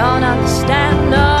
Don't understand, no.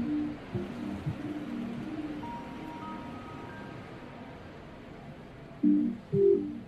Thank you.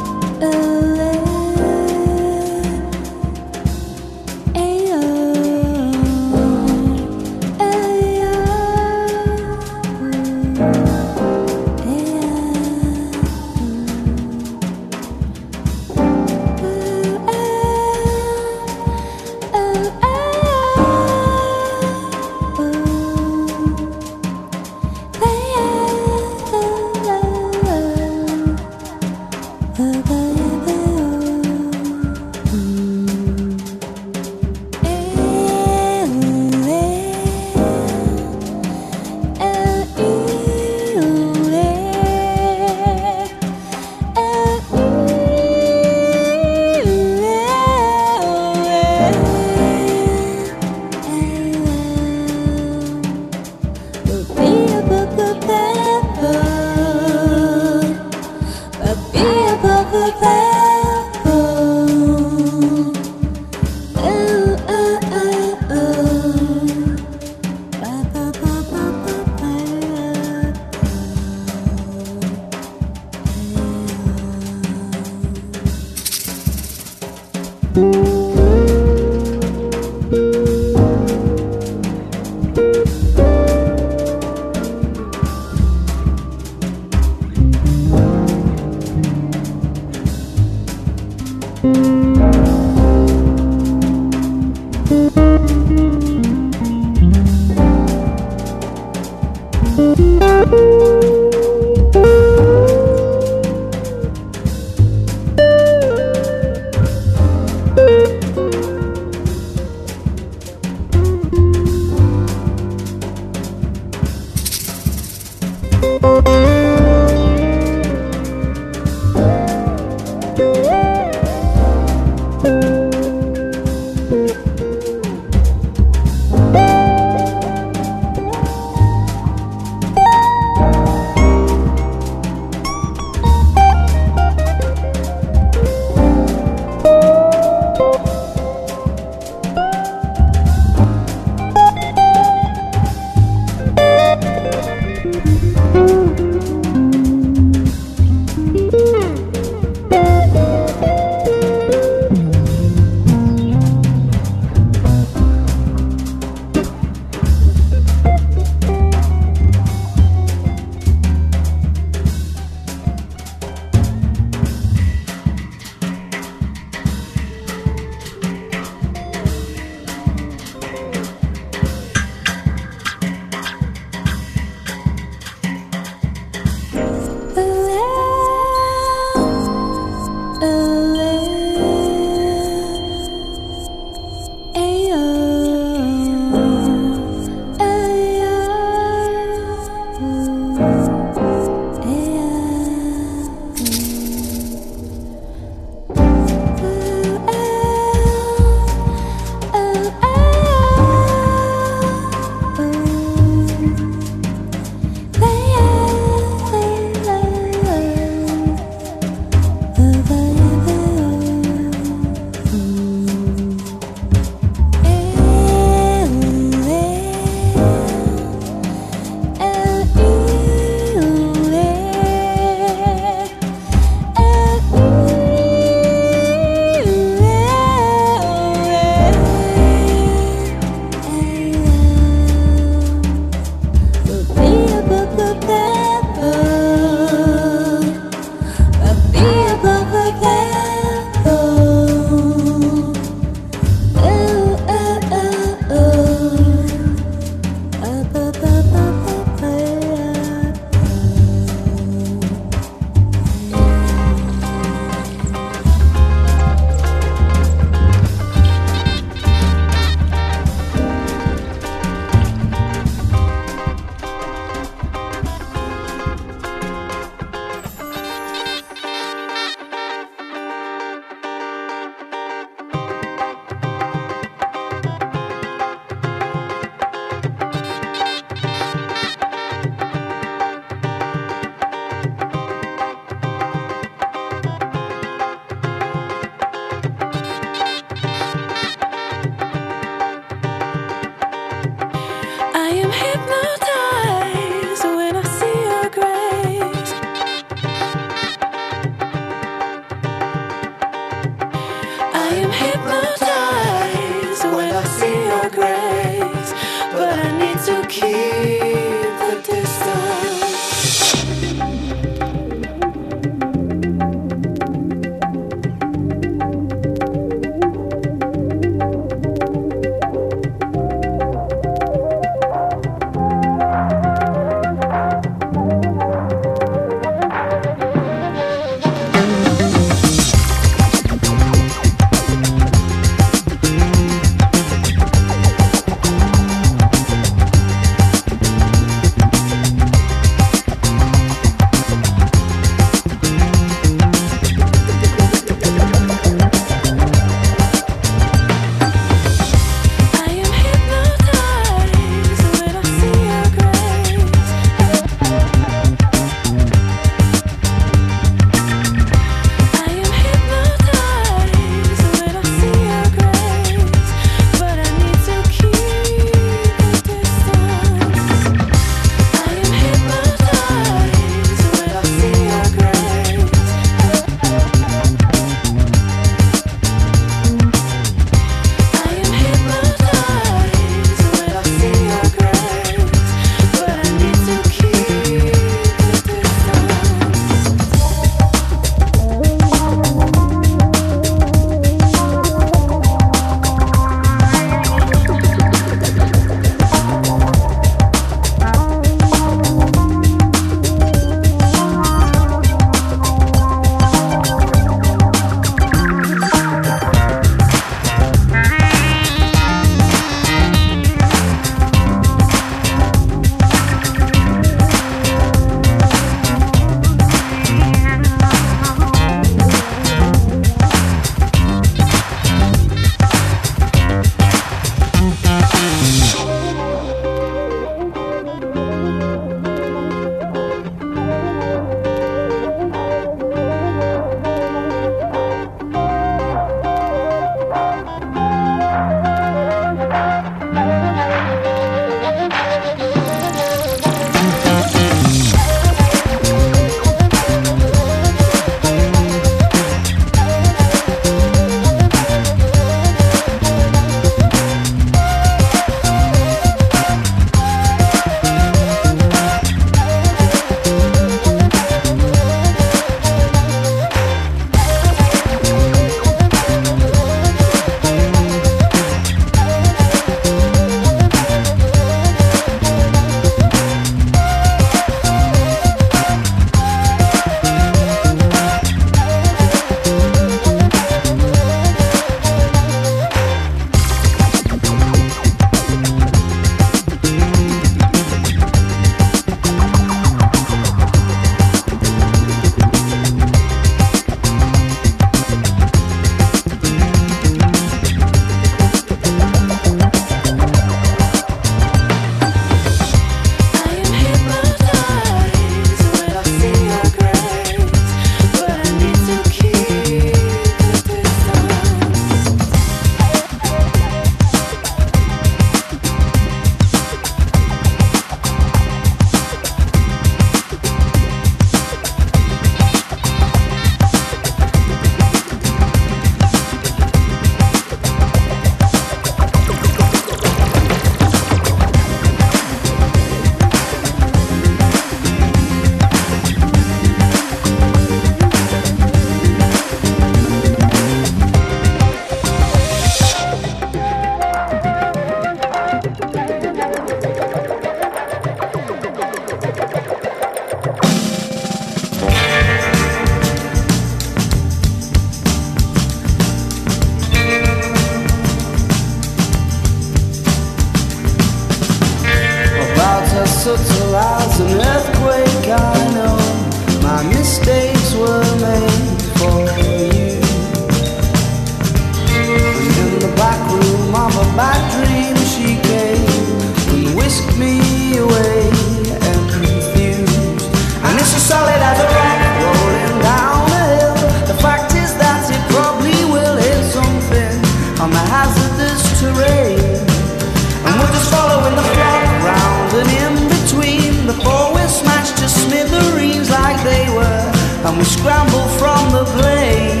we scramble from the plane.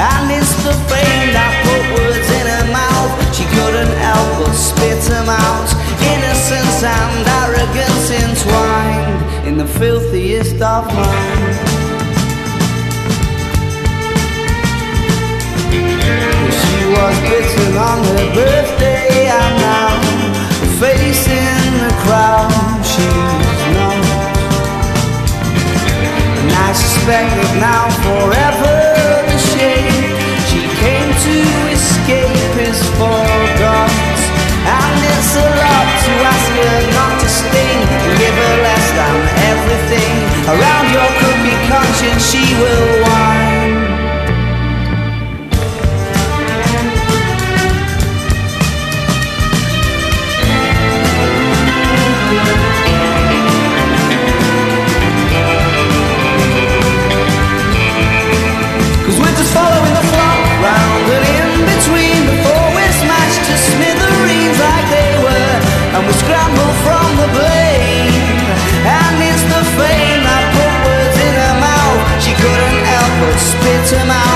I missed the frame I put words in her mouth. She couldn't help but spit them out. Innocence and arrogance entwined in the filthiest of minds. She was bitten on her birthday, and now facing the crowd, she. expected now forever the shade She came to escape Is forgotten And it's a lot to ask her not to sting Give her less than everything Around your could be conscience she will to my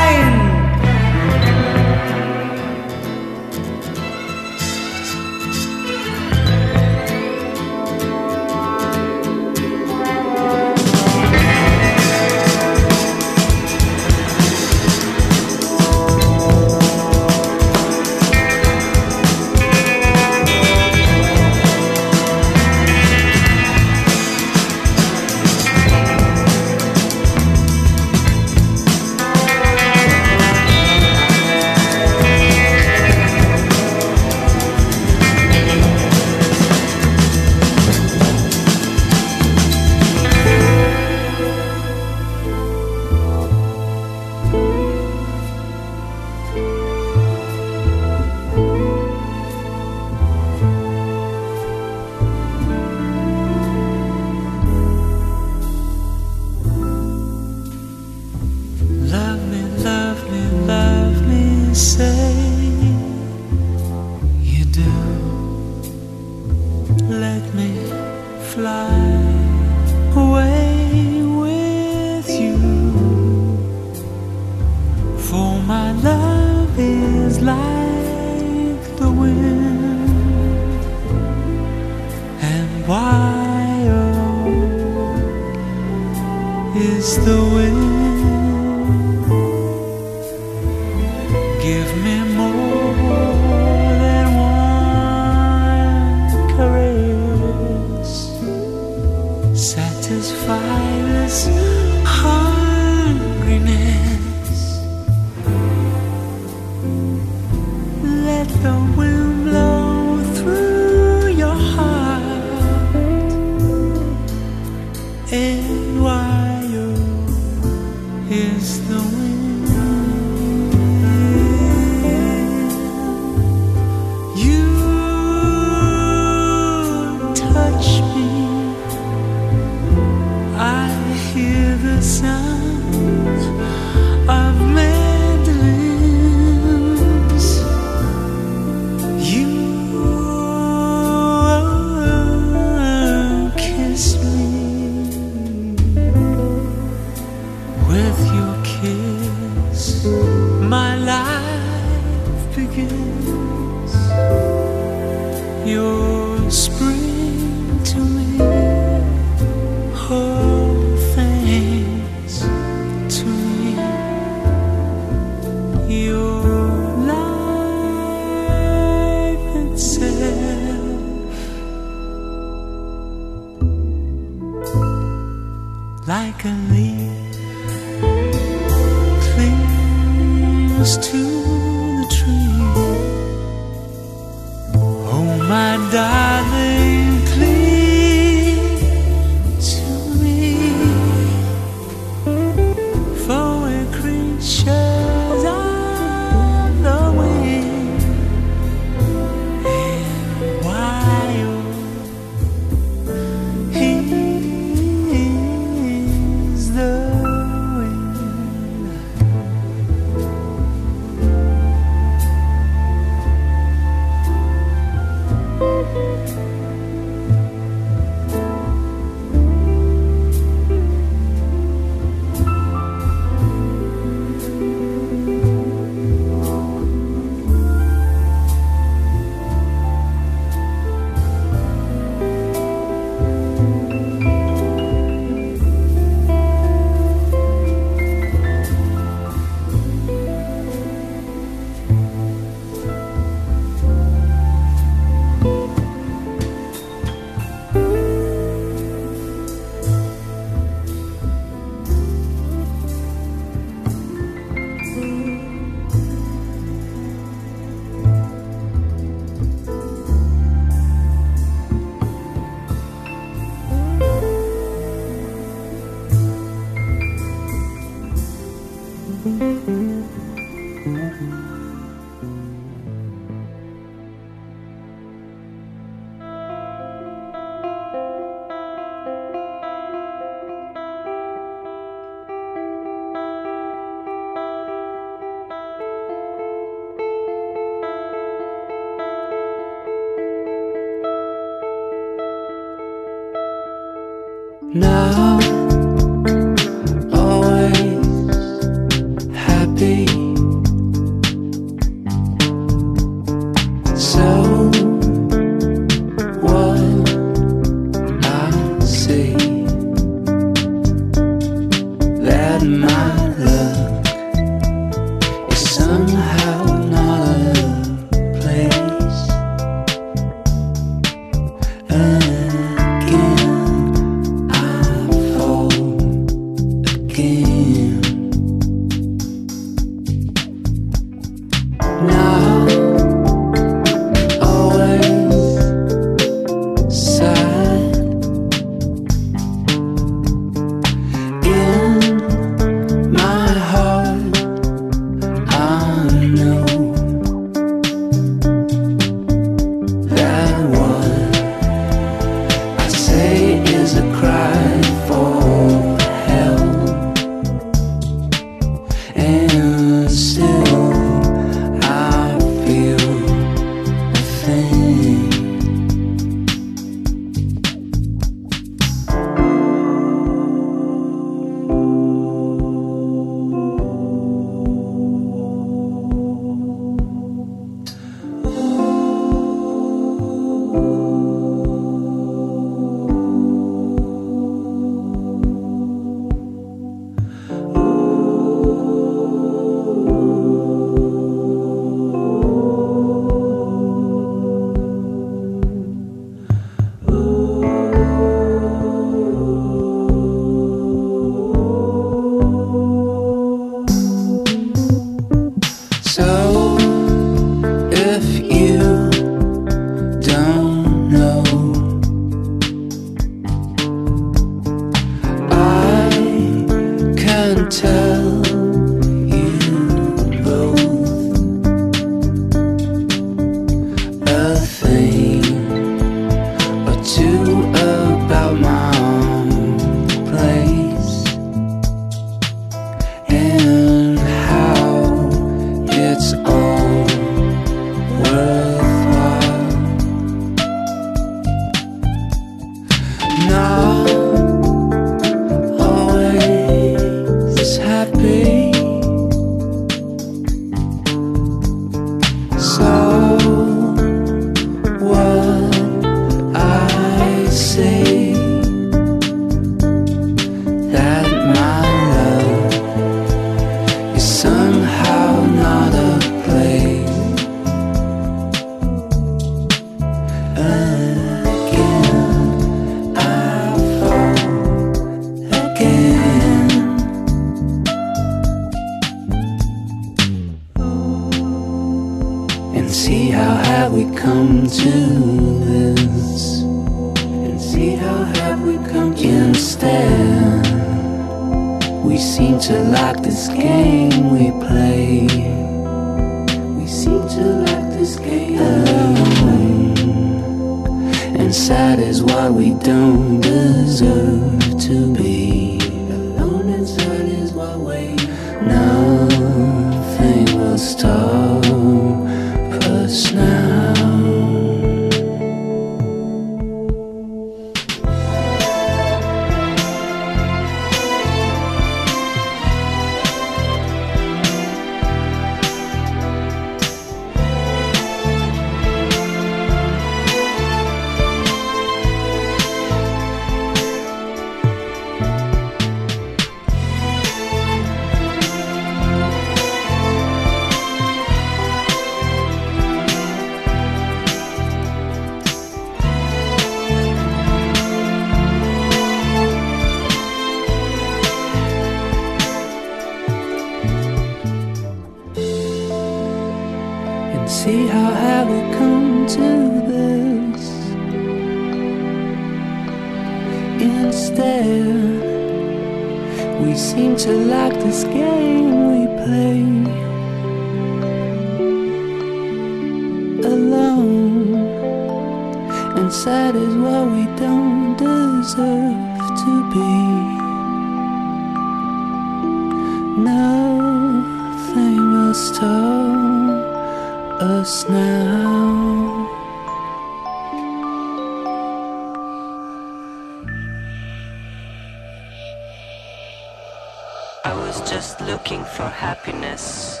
I was just looking for happiness.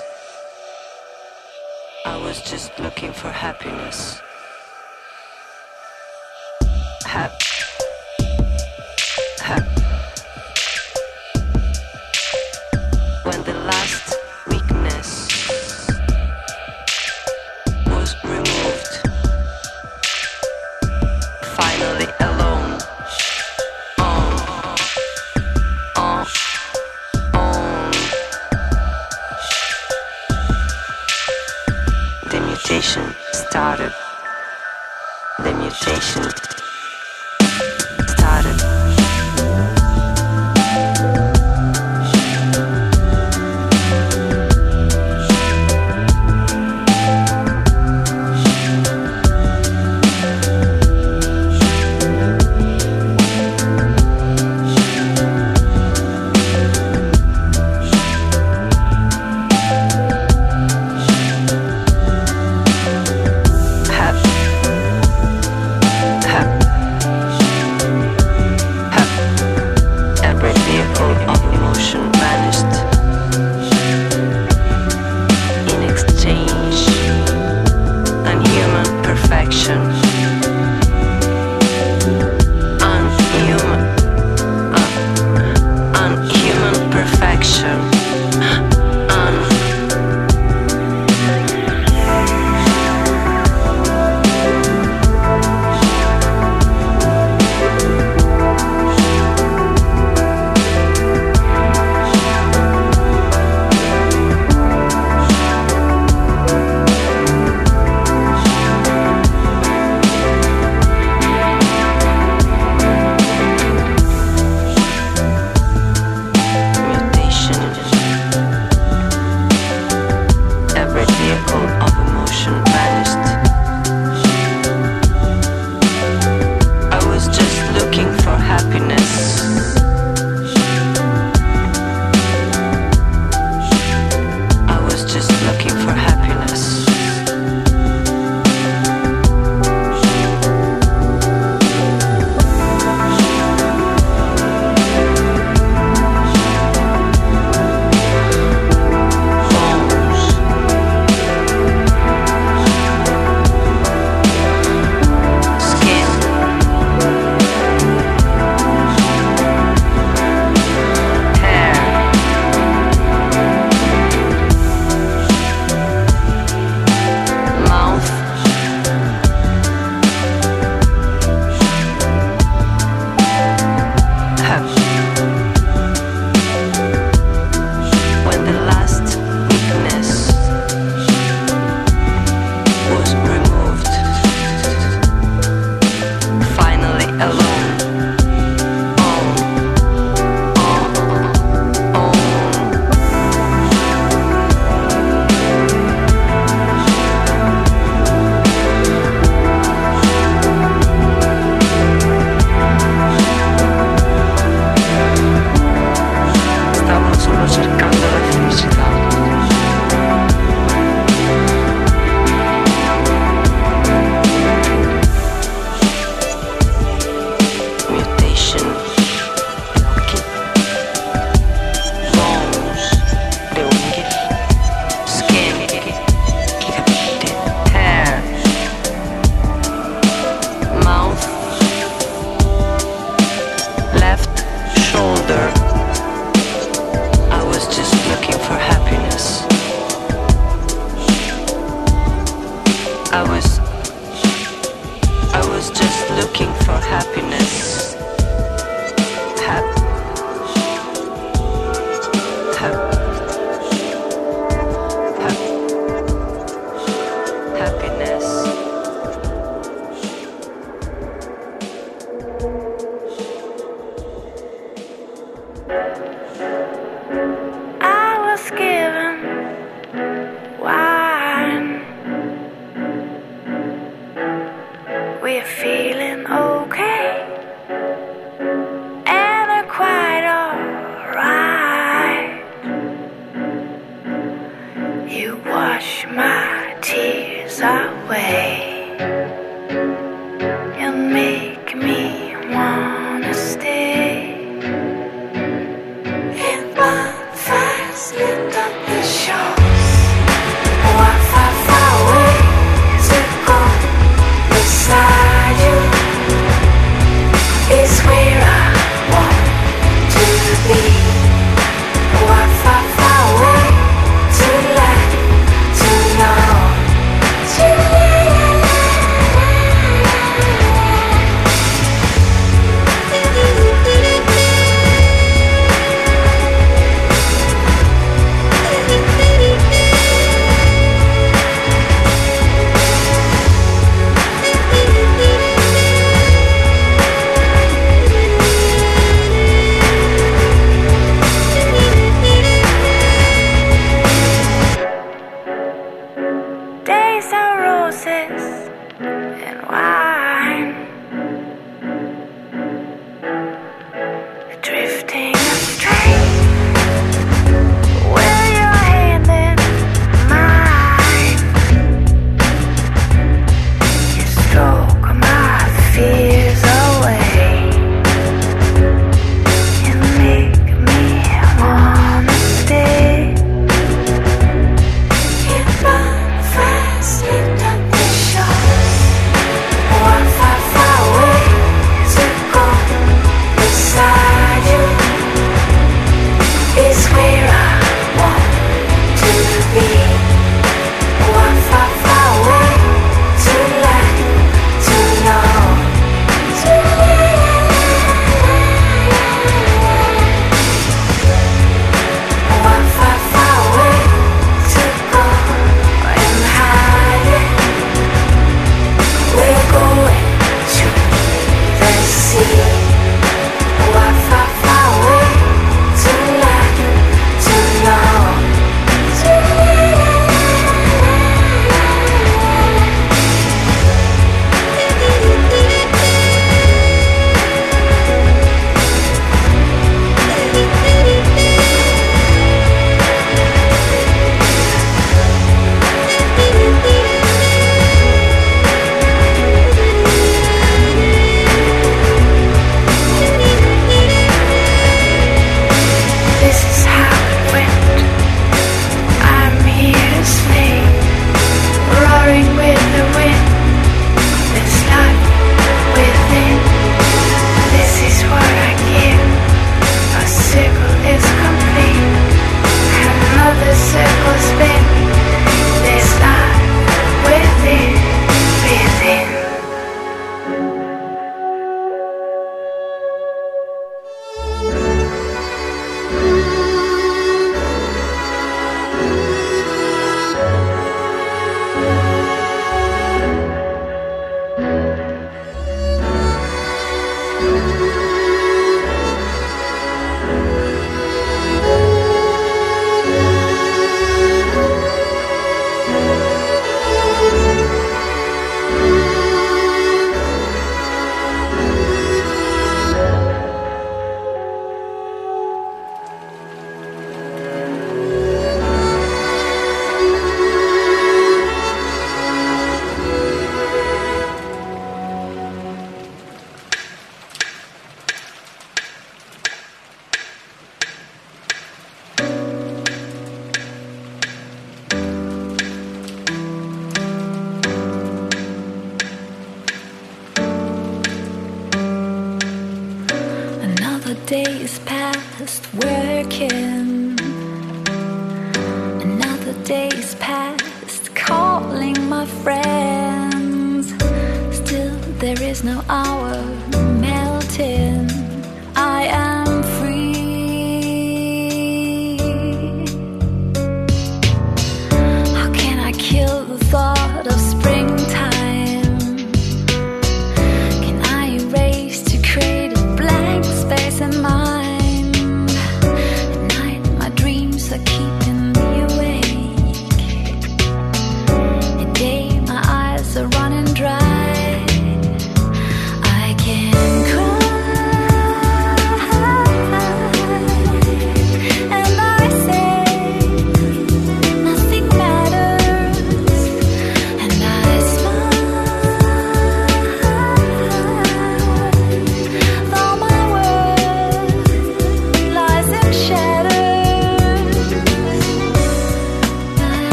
I was just looking for happiness.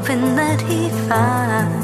Hoping that he finds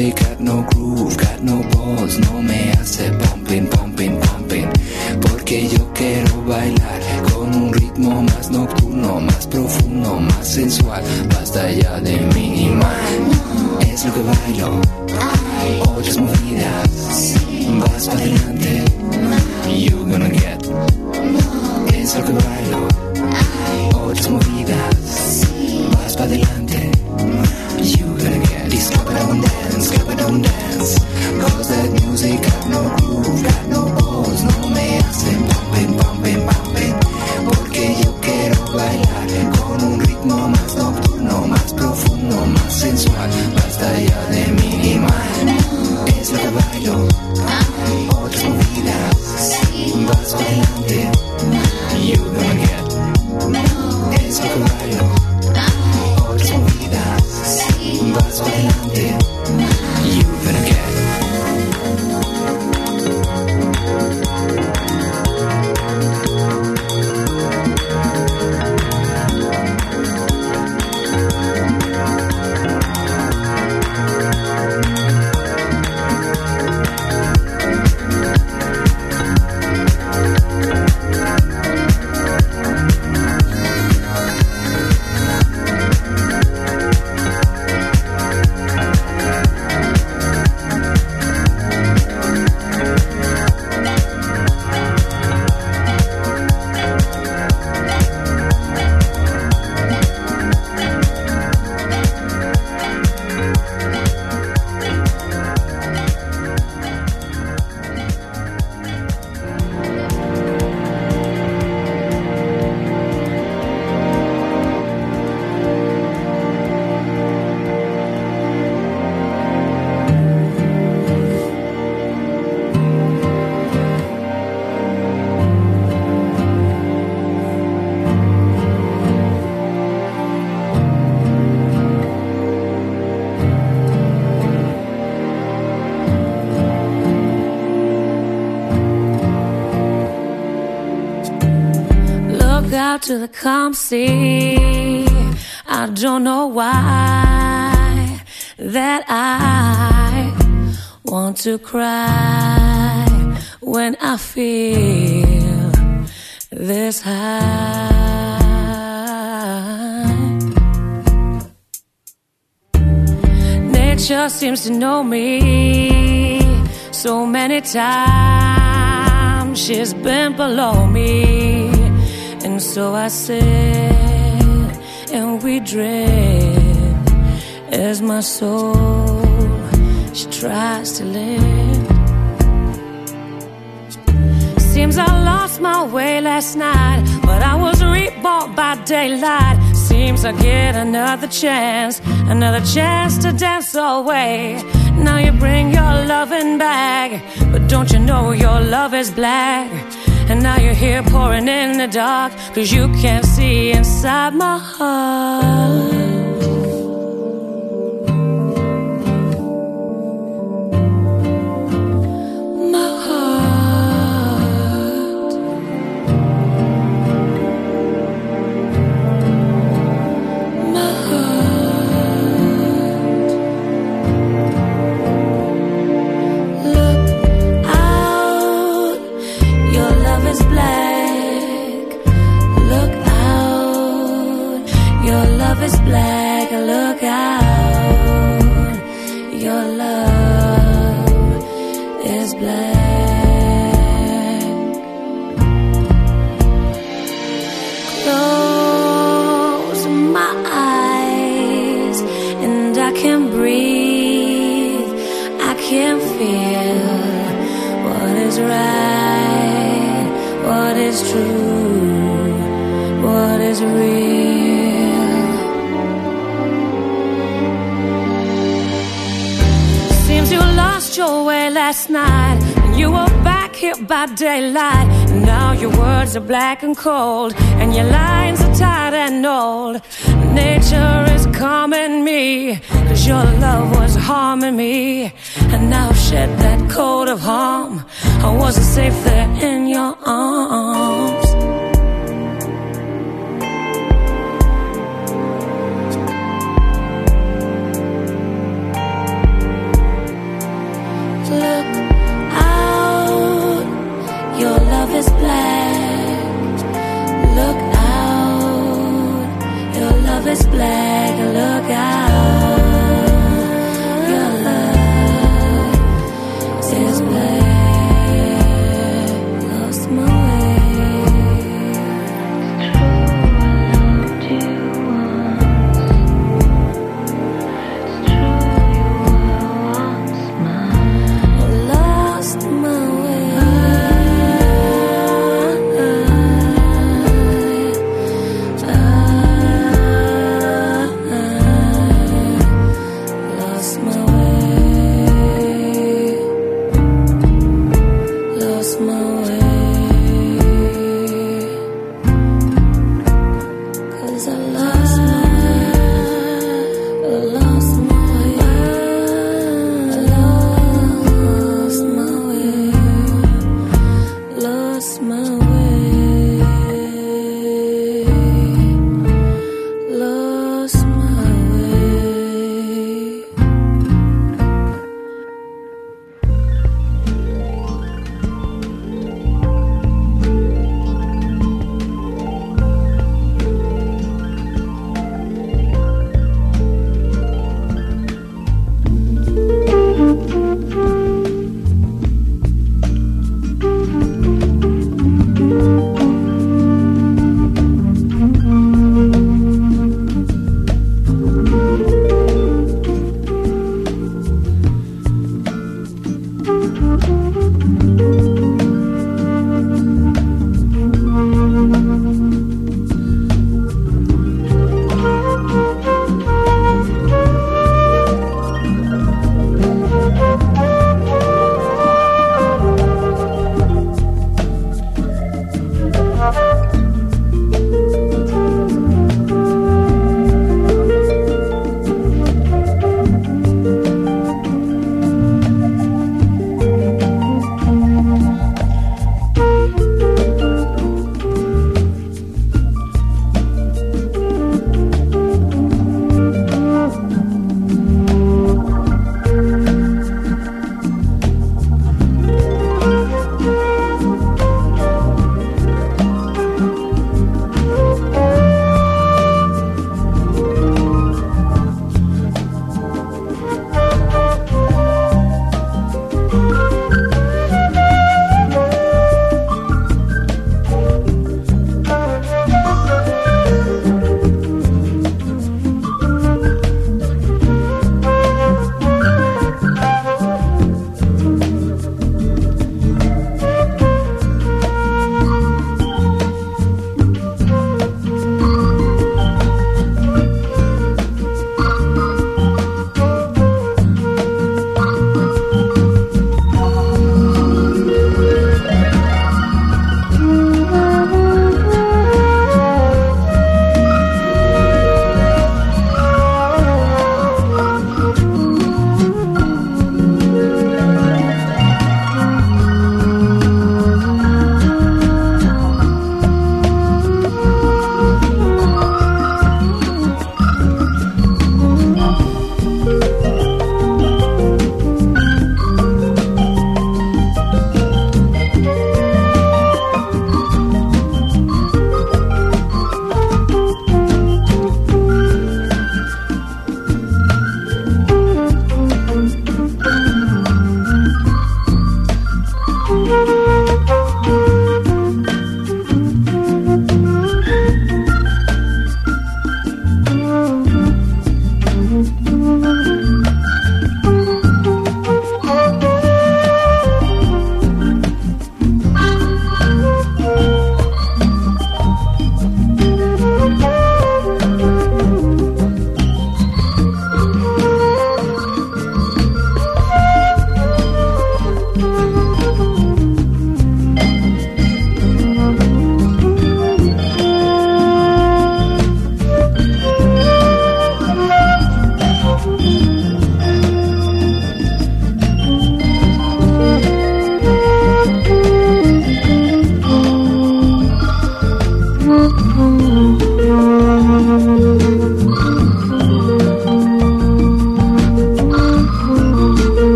music got no groove, got no balls, no me hace pumping, pumping, pumping. Porque yo to the calm sea. I don't know why that I want to cry when I feel this high. Nature seems to know me so many times. She's been below me so I said, and we drift as my soul she tries to live. Seems I lost my way last night, but I was reborn by daylight. Seems I get another chance, another chance to dance away. Now you bring your loving back, but don't you know your love is black? And now you're here pouring in the dark, cause you can't see inside my heart. Are black and cold and your lines are tired and old. Nature is calming me cause your love was harming me. And now I've shed that coat of harm. I wasn't safe there in your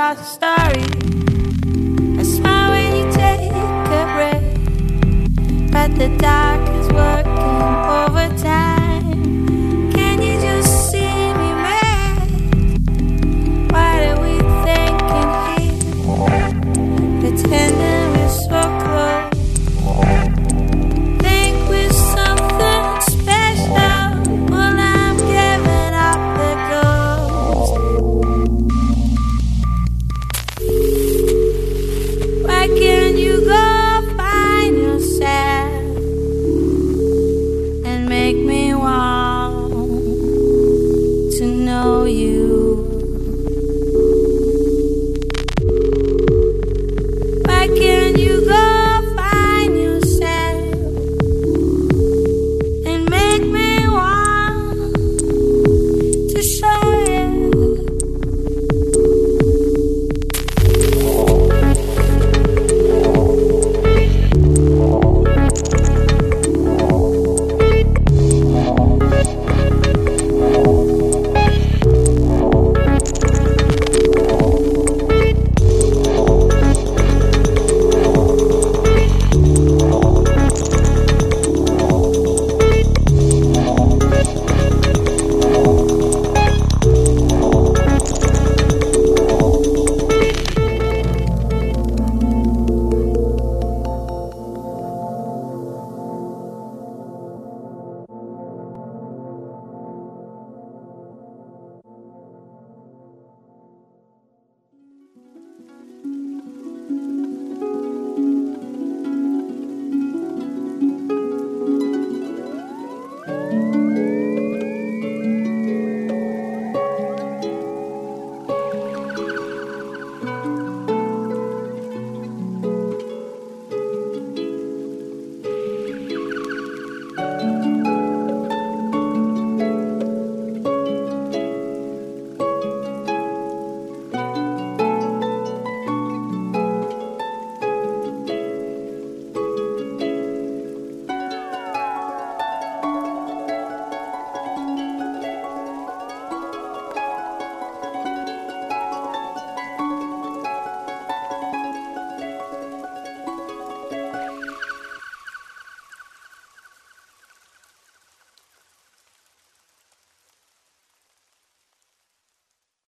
your story. I smile when you take a breath, but the dark is working.